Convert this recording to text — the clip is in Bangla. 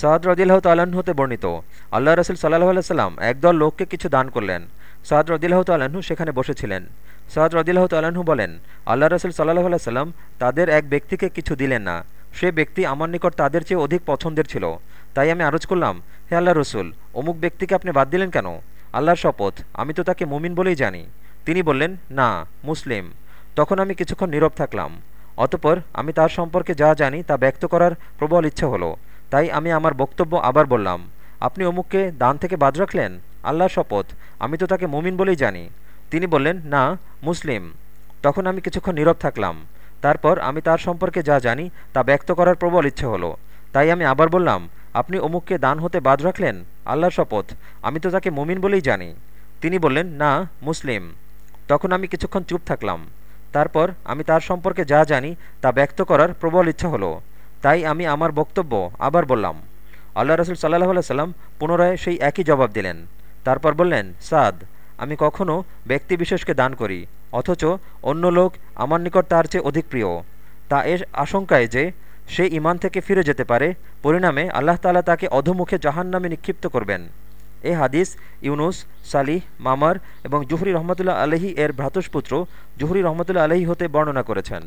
সাদ রদিল্লাহ তাল্লাহ্ন হতে বর্ণিত আল্লাহ রসুল সাল্লাহ আলাইসাল্লাম একদল লোককে কিছু দান করলেন। সাদ রদিল্লাহ তাল্লাহ্ন সেখানে বসেছিলেন। সাদ রদিল্লাহ তাল্লাহ্ন বলেন আল্লাহ রসুল সাল্লাহ আলাইসাল্লাম তাদের এক ব্যক্তিকে কিছু দিলেন না। সে ব্যক্তি আমার নিকট তাদের চেয়ে অধিক পছন্দের ছিল। তাই আমি আরজ করলাম, হে আল্লাহ রসুল, অমুক ব্যক্তিকে আপনি বাদ দিলেন কেন? আল্লাহর শপথ, আমি তো তাকে মুমিন বলেই জানি। তিনি বললেন, না, মুসলিম। তখন আমি কিছুক্ষণ নীরব থাকলাম। অতপর আমি তার সম্পর্কে যা জানি তা ব্যক্ত করার প্রবল ইচ্ছা হলো। তাই আমি আমার বক্তব্য আবার বললাম, আপনি অমুককে দান থেকে বাদ রাখলেন? আল্লাহর শপথ, আমি তো তাকে মুমিন বলেই জানি। তিনি বললেন, না, মুসলিম। তখন আমি কিছুক্ষণ নীরব থাকলাম। তারপর আমি তার সম্পর্কে যা জানি তা ব্যক্ত করার প্রবল ইচ্ছে হলো। তাই আমি আবার বললাম, আপনি অমুককে দান হতে বাদ রাখলেন? আল্লাহর শপথ, আমি তো তাকে মুমিন বলেই জানি। তিনি বললেন, না, মুসলিম। তখন আমি কিছুক্ষণ চুপ থাকলাম। তারপর আমি তার সম্পর্কে যা জানি তা ব্যক্ত করার প্রবল ইচ্ছা হলো। তাই আমি আমার বক্তব্য আবার বললাম। আল্লাহ রসুল সাল্লাহ সাল্লাম পুনরায় সেই একই জবাব দিলেন। তারপর বললেন, সাদ, আমি কখনও ব্যক্তিবিশেষকে দান করি, অথচ অন্য লোক আমার নিকট তার চেয়ে অধিক প্রিয়। তা এর আশঙ্কায় যে সে ইমান থেকে ফিরে যেতে পারে, পরিণামে আল্লাহ তালা তাকে অধমুখে জাহান নামে নিক্ষিপ্ত করবেন। এ হাদিস ইউনুস, সালিহ, মামার এবং জুহরি রহমতুল্লাহ আলহী এর ভ্রাতুষ্পুত্র জুহরি রহমতুল্লাহ আলহী হতে বর্ণনা করেছেন।